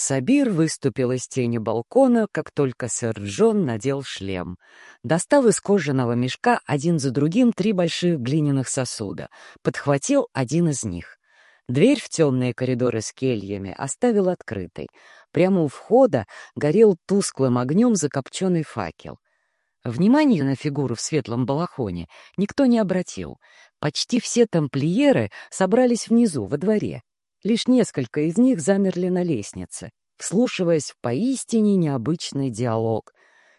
Сабир выступил из тени балкона, как только сэр Джон надел шлем. Достал из кожаного мешка один за другим три больших глиняных сосуда, подхватил один из них. Дверь в темные коридоры с кельями оставил открытой. Прямо у входа горел тусклым огнем закопченный факел. Внимание на фигуру в светлом балахоне никто не обратил. Почти все тамплиеры собрались внизу, во дворе. Лишь несколько из них замерли на лестнице, вслушиваясь в поистине необычный диалог.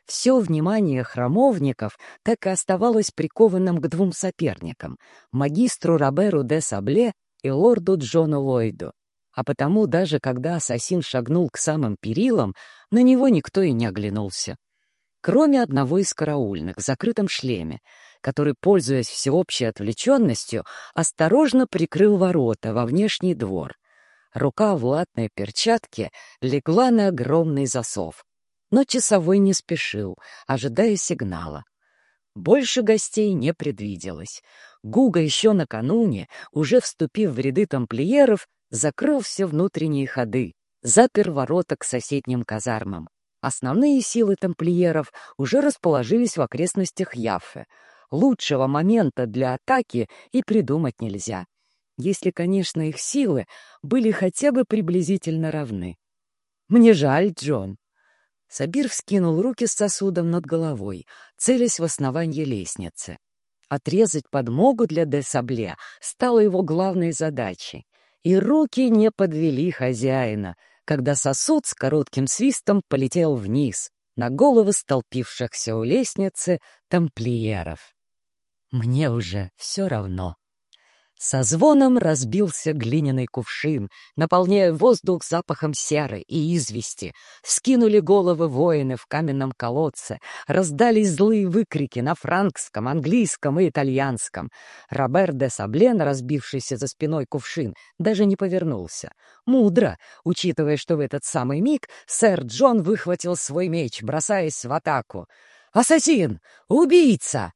Все внимание храмовников так и оставалось прикованным к двум соперникам — магистру Роберу де Сабле и лорду Джону Ллойду. А потому даже когда ассасин шагнул к самым перилам, на него никто и не оглянулся. Кроме одного из караульных в закрытом шлеме, который, пользуясь всеобщей отвлеченностью, осторожно прикрыл ворота во внешний двор. Рука в латной перчатке легла на огромный засов. Но часовой не спешил, ожидая сигнала. Больше гостей не предвиделось. Гуга еще накануне, уже вступив в ряды тамплиеров, закрыл все внутренние ходы, запер ворота к соседним казармам. Основные силы тамплиеров уже расположились в окрестностях Яффе — лучшего момента для атаки и придумать нельзя. Если, конечно, их силы были хотя бы приблизительно равны. «Мне жаль, Джон». Сабир вскинул руки с сосудом над головой, целясь в основание лестницы. Отрезать подмогу для де Сабле стало его главной задачей. И руки не подвели хозяина, когда сосуд с коротким свистом полетел вниз, на головы столпившихся у лестницы тамплиеров. Мне уже все равно. Со звоном разбился глиняный кувшин, наполняя воздух запахом серы и извести. Скинули головы воины в каменном колодце, раздались злые выкрики на франкском, английском и итальянском. Робер де Саблен, разбившийся за спиной кувшин, даже не повернулся. Мудро, учитывая, что в этот самый миг сэр Джон выхватил свой меч, бросаясь в атаку. «Ассасин! Убийца!»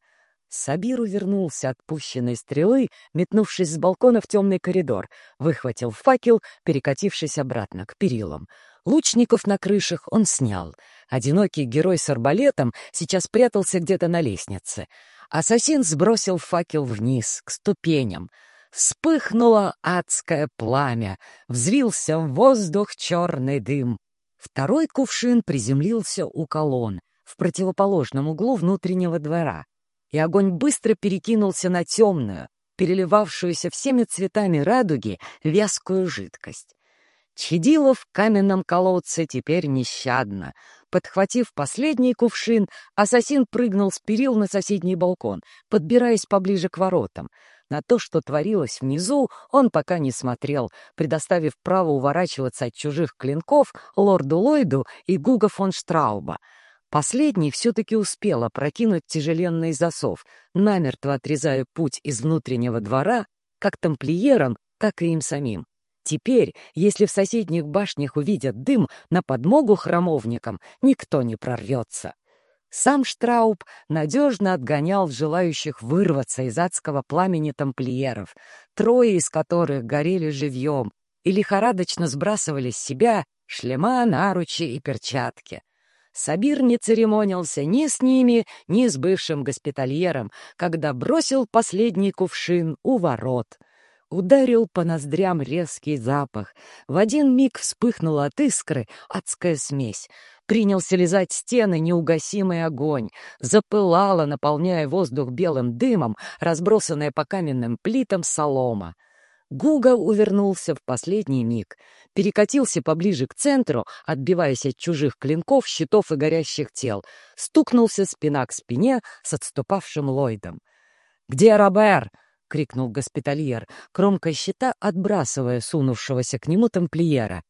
Сабир увернулся от пущенной стрелы, метнувшись с балкона в темный коридор, выхватил факел, перекатившись обратно к перилам. Лучников на крышах он снял. Одинокий герой с арбалетом сейчас прятался где-то на лестнице. Ассасин сбросил факел вниз, к ступеням. Вспыхнуло адское пламя, взвился в воздух черный дым. Второй кувшин приземлился у колонн, в противоположном углу внутреннего двора и огонь быстро перекинулся на темную, переливавшуюся всеми цветами радуги, вязкую жидкость. Чадило в каменном колодце теперь нещадно. Подхватив последний кувшин, ассасин прыгнул с перил на соседний балкон, подбираясь поближе к воротам. На то, что творилось внизу, он пока не смотрел, предоставив право уворачиваться от чужих клинков лорду Ллойду и Гуга фон Штрауба — Последний все-таки успел опрокинуть тяжеленный засов, намертво отрезая путь из внутреннего двора как тамплиерам, так и им самим. Теперь, если в соседних башнях увидят дым, на подмогу храмовникам никто не прорвется. Сам Штрауб надежно отгонял желающих вырваться из адского пламени тамплиеров, трое из которых горели живьем и лихорадочно сбрасывали с себя шлема, наручи и перчатки — Сабир не церемонился ни с ними, ни с бывшим госпитальером, когда бросил последний кувшин у ворот. Ударил по ноздрям резкий запах. В один миг вспыхнула от искры адская смесь. Принялся лизать стены неугасимый огонь. Запылала, наполняя воздух белым дымом, разбросанная по каменным плитам солома. Гуга увернулся в последний миг, перекатился поближе к центру, отбиваясь от чужих клинков, щитов и горящих тел, стукнулся спина к спине с отступавшим Ллойдом. «Где Робер?» — крикнул госпитальер, кромкой щита отбрасывая сунувшегося к нему тамплиера.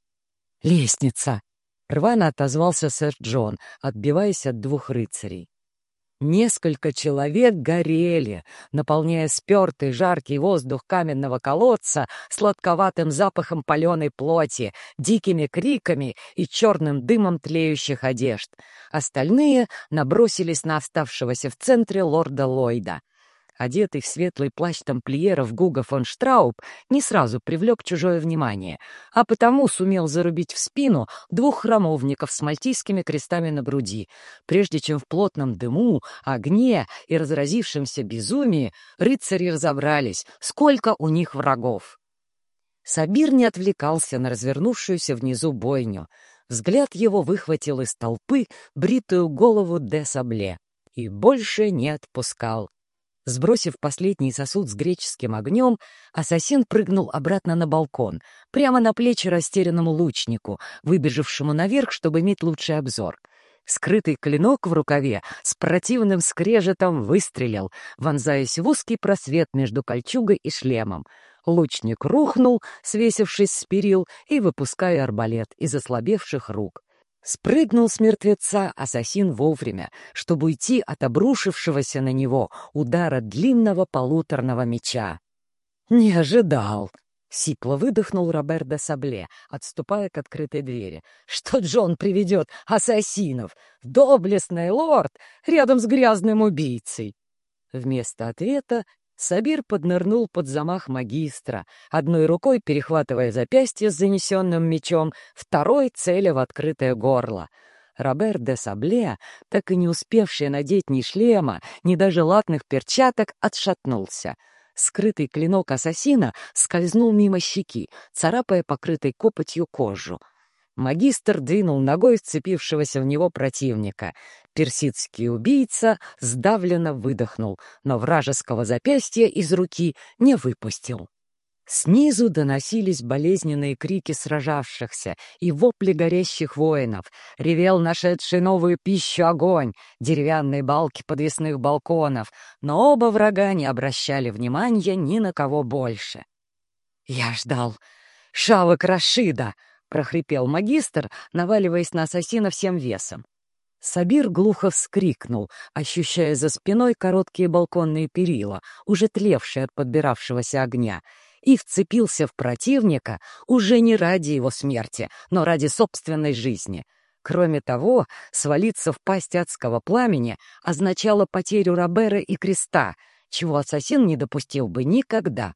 «Лестница!» — рвано отозвался сэр Джон, отбиваясь от двух рыцарей. Несколько человек горели, наполняя спертый жаркий воздух каменного колодца сладковатым запахом паленой плоти, дикими криками и черным дымом тлеющих одежд. Остальные набросились на оставшегося в центре лорда Ллойда. Одетый в светлый плащ тамплиеров Гуга фон Штрауб не сразу привлек чужое внимание, а потому сумел зарубить в спину двух храмовников с мальтийскими крестами на груди, прежде чем в плотном дыму, огне и разразившемся безумии рыцари разобрались, сколько у них врагов. Сабир не отвлекался на развернувшуюся внизу бойню. Взгляд его выхватил из толпы бритую голову де Сабле и больше не отпускал. Сбросив последний сосуд с греческим огнем, ассасин прыгнул обратно на балкон, прямо на плечи растерянному лучнику, выбежавшему наверх, чтобы иметь лучший обзор. Скрытый клинок в рукаве с противным скрежетом выстрелил, вонзаясь в узкий просвет между кольчугой и шлемом. Лучник рухнул, свесившись с перил и выпуская арбалет из ослабевших рук. Спрыгнул с мертвеца ассасин вовремя, чтобы уйти от обрушившегося на него удара длинного полуторного меча. «Не ожидал!» — сипло выдохнул Робер де Сабле, отступая к открытой двери. «Что Джон приведет ассасинов? Доблестный лорд рядом с грязным убийцей!» Вместо ответа Сабир поднырнул под замах магистра, одной рукой перехватывая запястье с занесенным мечом, второй целя в открытое горло. Робер де Сабле, так и не успевший надеть ни шлема, ни даже латных перчаток, отшатнулся. Скрытый клинок ассасина скользнул мимо щеки, царапая покрытой копотью кожу. Магистр двинул ногой вцепившегося в него противника. Персидский убийца сдавленно выдохнул, но вражеского запястья из руки не выпустил. Снизу доносились болезненные крики сражавшихся и вопли горящих воинов. Ревел нашедший новую пищу огонь, деревянные балки подвесных балконов, но оба врага не обращали внимания ни на кого больше. «Я ждал шавок Рашида!» — прохрипел магистр, наваливаясь на ассасина всем весом. Сабир глухо вскрикнул, ощущая за спиной короткие балконные перила, уже тлевшие от подбиравшегося огня, и вцепился в противника уже не ради его смерти, но ради собственной жизни. Кроме того, свалиться в пасть адского пламени означало потерю Робера и креста, чего ассасин не допустил бы никогда.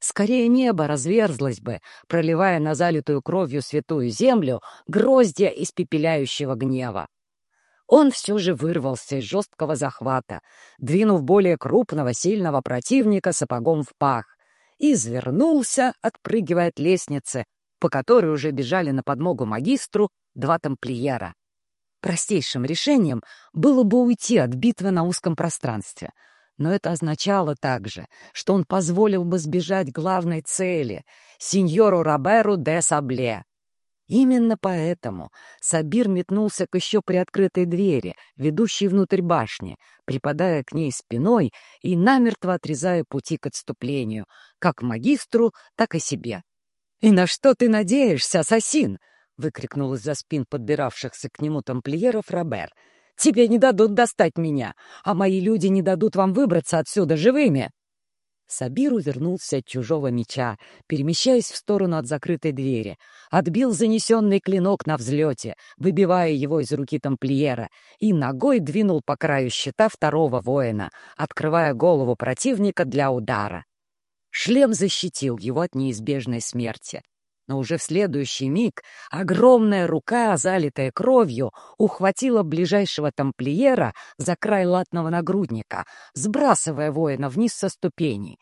Скорее небо разверзлось бы, проливая на залитую кровью святую землю гроздья испепеляющего гнева. Он все же вырвался из жесткого захвата, двинув более крупного, сильного противника сапогом в пах, и извернулся, отпрыгивая от лестницы, по которой уже бежали на подмогу магистру два тамплиера. Простейшим решением было бы уйти от битвы на узком пространстве, но это означало также, что он позволил бы сбежать главной цели — сеньору Роберу де Сабле, Именно поэтому Сабир метнулся к еще приоткрытой двери, ведущей внутрь башни, припадая к ней спиной и намертво отрезая пути к отступлению, как магистру, так и себе. «И на что ты надеешься, ассасин?» — выкрикнул из-за спин подбиравшихся к нему тамплиеров Робер. «Тебе не дадут достать меня, а мои люди не дадут вам выбраться отсюда живыми!» Сабир увернулся от чужого меча, перемещаясь в сторону от закрытой двери, отбил занесенный клинок на взлете, выбивая его из руки тамплиера, и ногой двинул по краю щита второго воина, открывая голову противника для удара. Шлем защитил его от неизбежной смерти но уже в следующий миг огромная рука, залитая кровью, ухватила ближайшего тамплиера за край латного нагрудника, сбрасывая воина вниз со ступеней.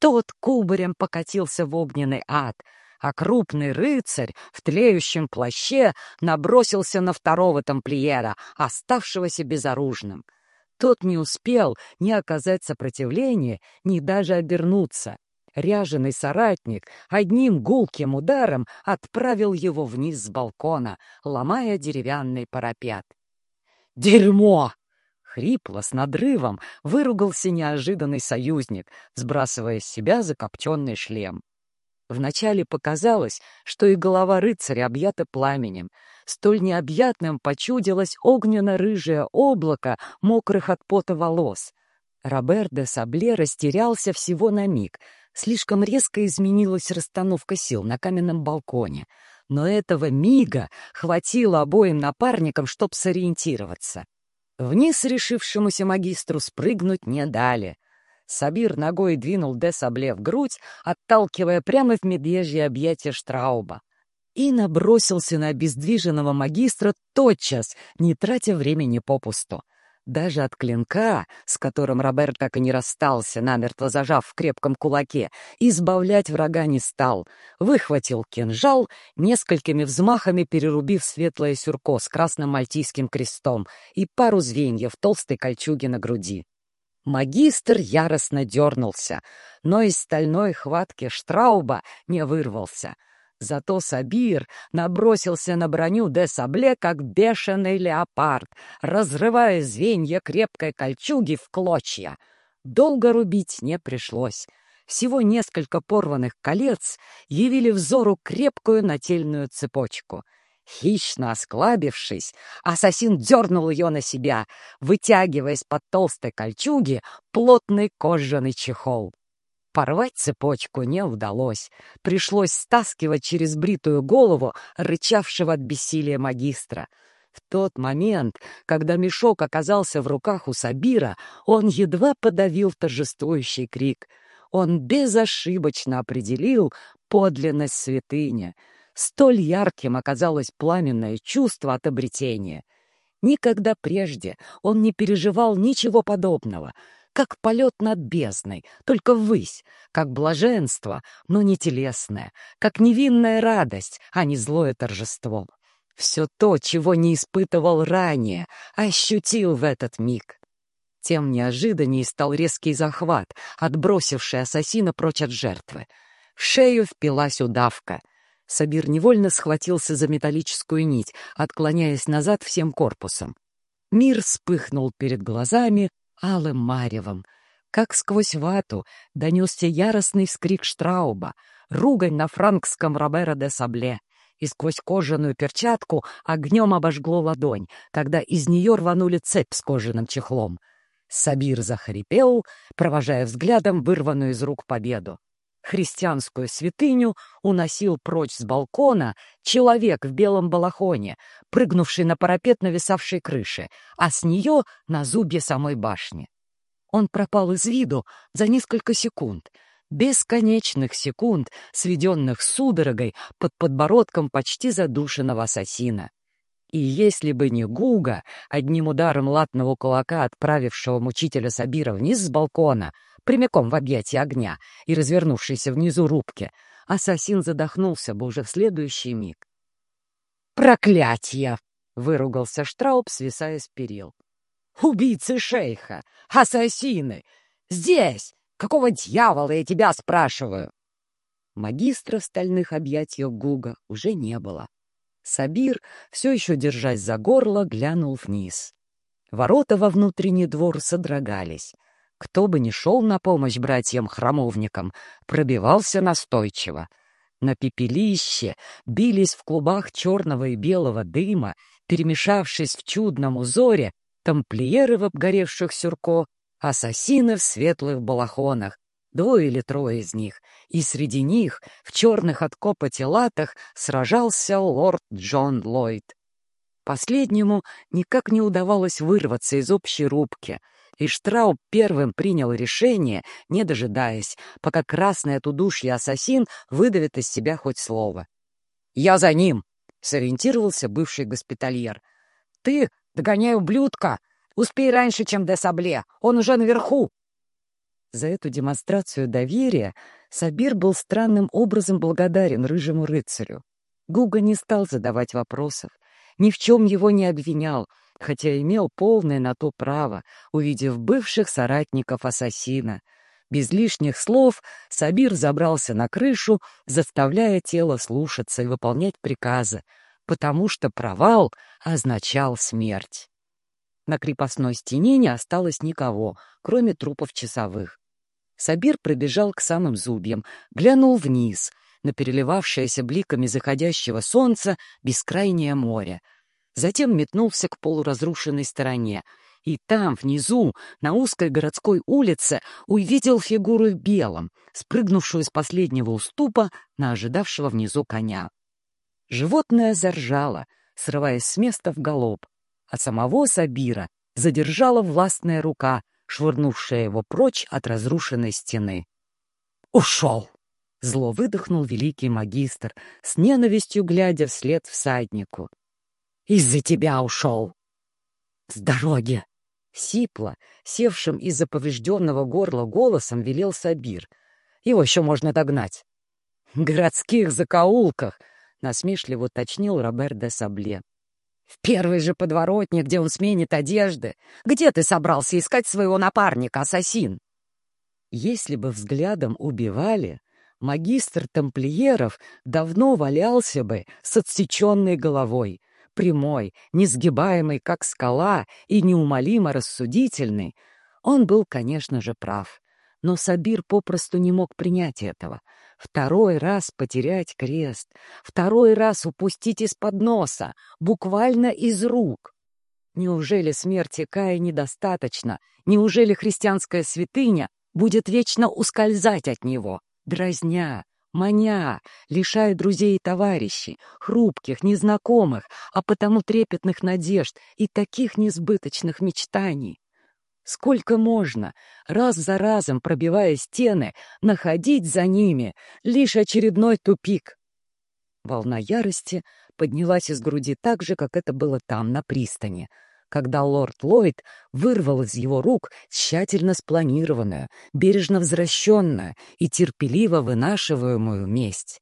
Тот кубарем покатился в огненный ад, а крупный рыцарь в тлеющем плаще набросился на второго тамплиера, оставшегося безоружным. Тот не успел ни оказать сопротивления, ни даже обернуться — Ряженый соратник одним гулким ударом отправил его вниз с балкона, ломая деревянный парапет. «Дерьмо!» — хрипло, с надрывом выругался неожиданный союзник, сбрасывая с себя закопченный шлем. Вначале показалось, что и голова рыцаря объята пламенем. Столь необъятным почудилось огненно-рыжее облако мокрых от пота волос. Робер де Сабле растерялся всего на миг — Слишком резко изменилась расстановка сил на каменном балконе, но этого мига хватило обоим напарникам, чтоб сориентироваться. Вниз решившемуся магистру спрыгнуть не дали. Сабир ногой двинул де Сабле в грудь, отталкивая прямо в медвежье объятие Штрауба. И набросился на обездвиженного магистра тотчас, не тратя времени попусту. Даже от клинка, с которым Роберт так и не расстался, намертво зажав в крепком кулаке, избавлять врага не стал. Выхватил кинжал, несколькими взмахами перерубив светлое сюрко с красным мальтийским крестом и пару звеньев толстой кольчуги на груди. Магистр яростно дернулся, но из стальной хватки Штрауба не вырвался. Зато Сабир набросился на броню де Сабле, как бешеный леопард, разрывая звенья крепкой кольчуги в клочья. Долго рубить не пришлось. Всего несколько порванных колец явили взору крепкую нательную цепочку — Хищно осклабившись, ассасин дернул ее на себя, вытягивая из-под толстой кольчуги плотный кожаный чехол. Порвать цепочку не удалось. Пришлось стаскивать через бритую голову рычавшего от бессилия магистра. В тот момент, когда мешок оказался в руках у Сабира, он едва подавил торжествующий крик. Он безошибочно определил подлинность святыни — Столь ярким оказалось пламенное чувство от обретения. Никогда прежде он не переживал ничего подобного, как полет над бездной, только ввысь, как блаженство, но не телесное, как невинная радость, а не злое торжество. Все то, чего не испытывал ранее, ощутил в этот миг. Тем неожиданнее стал резкий захват, отбросивший ассасина прочь от жертвы. В шею впилась удавка. Сабир невольно схватился за металлическую нить, отклоняясь назад всем корпусом. Мир вспыхнул перед глазами алым маревом. Как сквозь вату донесся яростный вскрик Штрауба, ругань на франкском Робера де Сабле, и сквозь кожаную перчатку огнем обожгло ладонь, когда из нее рванули цепь с кожаным чехлом. Сабир захрипел, провожая взглядом вырванную из рук победу христианскую святыню уносил прочь с балкона человек в белом балахоне, прыгнувший на парапет нависавшей крыши, а с нее на зубье самой башни. Он пропал из виду за несколько секунд, бесконечных секунд, сведенных судорогой под подбородком почти задушенного ассасина. И если бы не Гуга, одним ударом латного кулака отправившего мучителя Сабира вниз с балкона, прямиком в объятия огня и развернувшейся внизу рубки, ассасин задохнулся бы уже в следующий миг. «Проклятье!» — выругался Штрауб, свисая с перил. «Убийцы шейха! Ассасины! Здесь! Какого дьявола я тебя спрашиваю?» Магистра стальных объятиях Гуга уже не было. Сабир, все еще держась за горло, глянул вниз. Ворота во внутренний двор содрогались. Кто бы ни шел на помощь братьям-храмовникам, пробивался настойчиво. На пепелище бились в клубах черного и белого дыма, перемешавшись в чудном узоре, тамплиеры в обгоревших сюрко, ассасины в светлых балахонах, двое или трое из них, и среди них, в черных от копоти латах, сражался лорд Джон Ллойд. Последнему никак не удавалось вырваться из общей рубки — и Штрауб первым принял решение, не дожидаясь, пока красный от удушья ассасин выдавит из себя хоть слово. «Я за ним!» — сориентировался бывший госпитальер. «Ты догоняй ублюдка! Успей раньше, чем до Сабле! Он уже наверху!» За эту демонстрацию доверия Сабир был странным образом благодарен рыжему рыцарю. Гуга не стал задавать вопросов, ни в чем его не обвинял, хотя имел полное на то право, увидев бывших соратников ассасина. Без лишних слов Сабир забрался на крышу, заставляя тело слушаться и выполнять приказы, потому что провал означал смерть. На крепостной стене не осталось никого, кроме трупов часовых. Сабир пробежал к самым зубьям, глянул вниз — на переливавшееся бликами заходящего солнца бескрайнее море — затем метнулся к полуразрушенной стороне. И там, внизу, на узкой городской улице, увидел фигуру в белом, спрыгнувшую с последнего уступа на ожидавшего внизу коня. Животное заржало, срываясь с места в галоп, а самого Сабира задержала властная рука, швырнувшая его прочь от разрушенной стены. «Ушел!» — зло выдохнул великий магистр, с ненавистью глядя вслед всаднику. «Из-за тебя ушел!» «С дороги!» — сипло, севшим из-за поврежденного горла голосом велел Сабир. «Его еще можно догнать!» «В городских закоулках!» — насмешливо уточнил Робер де Сабле. «В первой же подворотне, где он сменит одежды. Где ты собрался искать своего напарника, ассасин?» Если бы взглядом убивали, магистр тамплиеров давно валялся бы с отсеченной головой, прямой, несгибаемый, как скала, и неумолимо рассудительный. Он был, конечно же, прав. Но Сабир попросту не мог принять этого. Второй раз потерять крест, второй раз упустить из-под носа, буквально из рук. Неужели смерти Кая недостаточно? Неужели христианская святыня будет вечно ускользать от него, дразня, маня, лишая друзей и товарищей, хрупких, незнакомых, а потому трепетных надежд и таких несбыточных мечтаний. Сколько можно, раз за разом пробивая стены, находить за ними лишь очередной тупик? Волна ярости поднялась из груди так же, как это было там, на пристани — когда лорд Ллойд вырвал из его рук тщательно спланированную, бережно возвращенную и терпеливо вынашиваемую месть.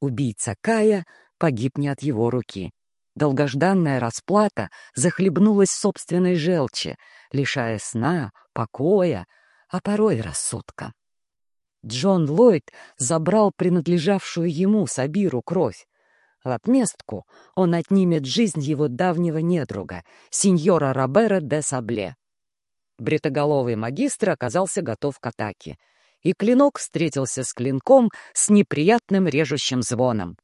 Убийца Кая погиб не от его руки. Долгожданная расплата захлебнулась собственной желчи, лишая сна, покоя, а порой рассудка. Джон Ллойд забрал принадлежавшую ему Сабиру кровь, в отместку он отнимет жизнь его давнего недруга, сеньора Робера де Сабле. Бритоголовый магистр оказался готов к атаке, и клинок встретился с клинком с неприятным режущим звоном.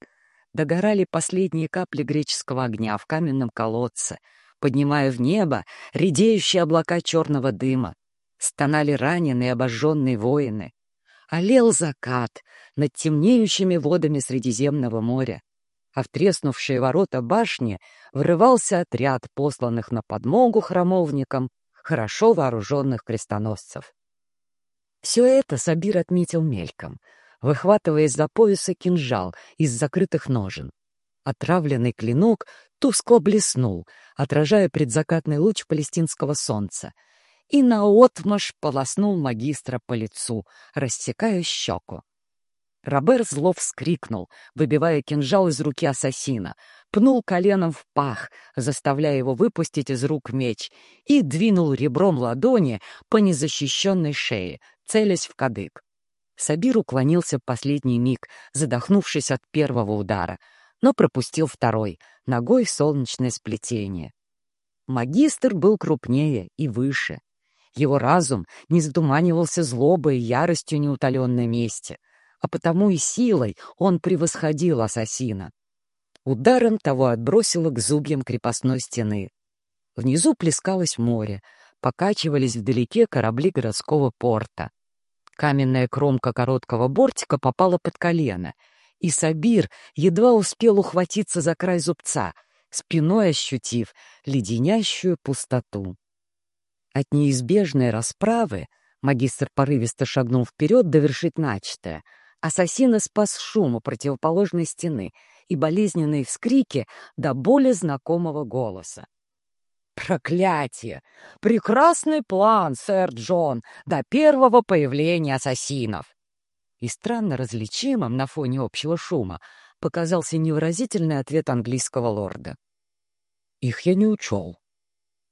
Догорали последние капли греческого огня в каменном колодце, поднимая в небо редеющие облака черного дыма. Стонали раненые обожженные воины. Олел закат над темнеющими водами Средиземного моря а в треснувшие ворота башни врывался отряд посланных на подмогу храмовникам, хорошо вооруженных крестоносцев. Все это Сабир отметил мельком, выхватывая из-за пояса кинжал из закрытых ножен. Отравленный клинок тускло блеснул, отражая предзакатный луч палестинского солнца, и наотмашь полоснул магистра по лицу, рассекая щеку. Робер зло вскрикнул, выбивая кинжал из руки ассасина, пнул коленом в пах, заставляя его выпустить из рук меч, и двинул ребром ладони по незащищенной шее, целясь в кадык. Сабир уклонился в последний миг, задохнувшись от первого удара, но пропустил второй, ногой в солнечное сплетение. Магистр был крупнее и выше. Его разум не задуманивался злобой и яростью неутоленной мести — а потому и силой он превосходил ассасина. Ударом того отбросило к зубьям крепостной стены. Внизу плескалось море, покачивались вдалеке корабли городского порта. Каменная кромка короткого бортика попала под колено, и Сабир едва успел ухватиться за край зубца, спиной ощутив леденящую пустоту. От неизбежной расправы магистр порывисто шагнул вперед довершить начатое — Ассасина спас шум у противоположной стены и болезненные вскрики до боли знакомого голоса. «Проклятие! Прекрасный план, сэр Джон, до первого появления ассасинов!» И странно различимым на фоне общего шума показался невыразительный ответ английского лорда. «Их я не учел».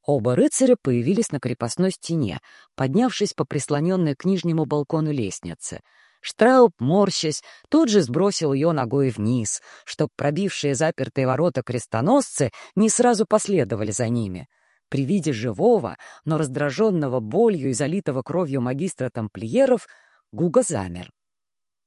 Оба рыцаря появились на крепостной стене, поднявшись по прислоненной к нижнему балкону лестнице — Штрауб, морщась, тут же сбросил ее ногой вниз, чтоб пробившие запертые ворота крестоносцы не сразу последовали за ними. При виде живого, но раздраженного болью и залитого кровью магистра тамплиеров, Гуга замер.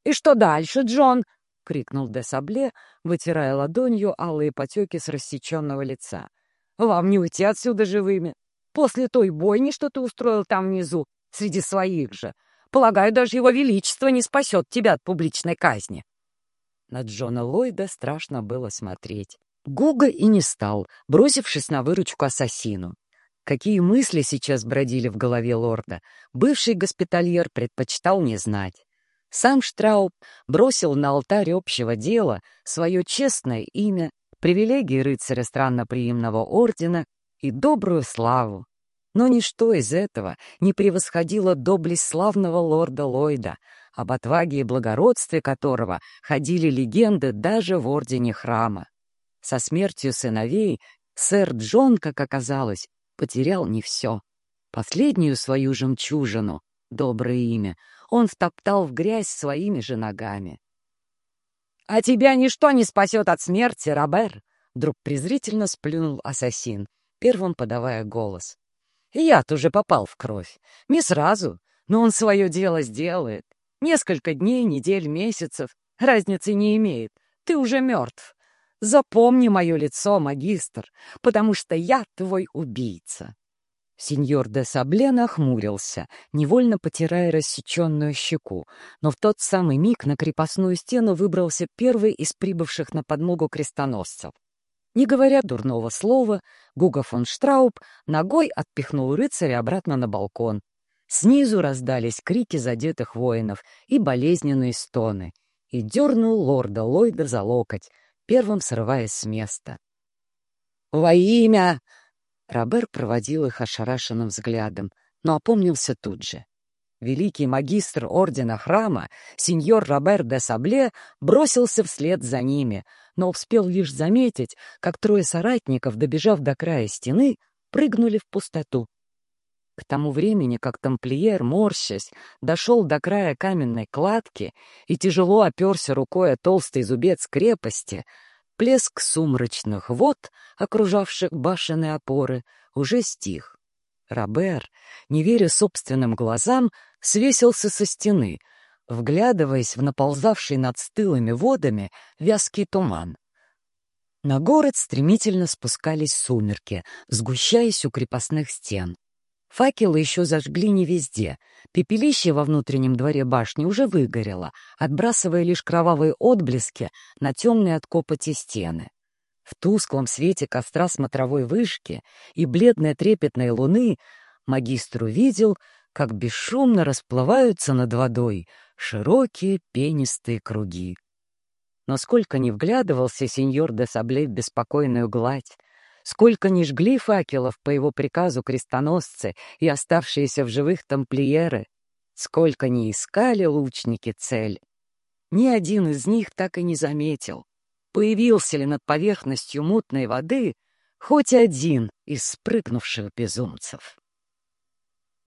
«И что дальше, Джон?» — крикнул де Сабле, вытирая ладонью алые потеки с рассеченного лица. «Вам не уйти отсюда живыми. После той бойни, что ты устроил там внизу, среди своих же, Полагаю, даже его величество не спасет тебя от публичной казни». На Джона Ллойда страшно было смотреть. Гуга и не стал, бросившись на выручку ассасину. Какие мысли сейчас бродили в голове лорда, бывший госпитальер предпочитал не знать. Сам Штрауб бросил на алтарь общего дела свое честное имя, привилегии рыцаря странноприимного ордена и добрую славу. Но ничто из этого не превосходило доблесть славного лорда Ллойда, об отваге и благородстве которого ходили легенды даже в Ордене Храма. Со смертью сыновей сэр Джон, как оказалось, потерял не все. Последнюю свою жемчужину, доброе имя, он втоптал в грязь своими же ногами. «А тебя ничто не спасет от смерти, Робер!» Вдруг презрительно сплюнул ассасин, первым подавая голос. «Я-то уже попал в кровь. Не сразу, но он свое дело сделает. Несколько дней, недель, месяцев. Разницы не имеет. Ты уже мертв. Запомни мое лицо, магистр, потому что я твой убийца. Сеньор де Сабле нахмурился, невольно потирая рассеченную щеку, но в тот самый миг на крепостную стену выбрался первый из прибывших на подмогу крестоносцев. Не говоря дурного слова, Гуга фон Штрауб ногой отпихнул рыцаря обратно на балкон, Снизу раздались крики задетых воинов и болезненные стоны, и дернул лорда Ллойда за локоть, первым срываясь с места. «Во имя!» Робер проводил их ошарашенным взглядом, но опомнился тут же. Великий магистр ордена храма, сеньор Робер де Сабле, бросился вслед за ними, но успел лишь заметить, как трое соратников, добежав до края стены, прыгнули в пустоту. К тому времени, как тамплиер, морщась, дошел до края каменной кладки и тяжело оперся рукой о толстый зубец крепости, плеск сумрачных вод, окружавших башенные опоры, уже стих. Робер, не веря собственным глазам, свесился со стены, вглядываясь в наползавший над стылыми водами вязкий туман. На город стремительно спускались сумерки, сгущаясь у крепостных стен. Факелы еще зажгли не везде. Пепелище во внутреннем дворе башни уже выгорело, отбрасывая лишь кровавые отблески на темные от копоти стены. В тусклом свете костра смотровой вышки и бледной трепетной луны магистр увидел, как бесшумно расплываются над водой широкие пенистые круги. Но сколько ни вглядывался сеньор де Сабле в беспокойную гладь, Сколько ни жгли факелов по его приказу крестоносцы и оставшиеся в живых тамплиеры, сколько ни искали лучники цель, ни один из них так и не заметил, появился ли над поверхностью мутной воды хоть один из спрыгнувших безумцев.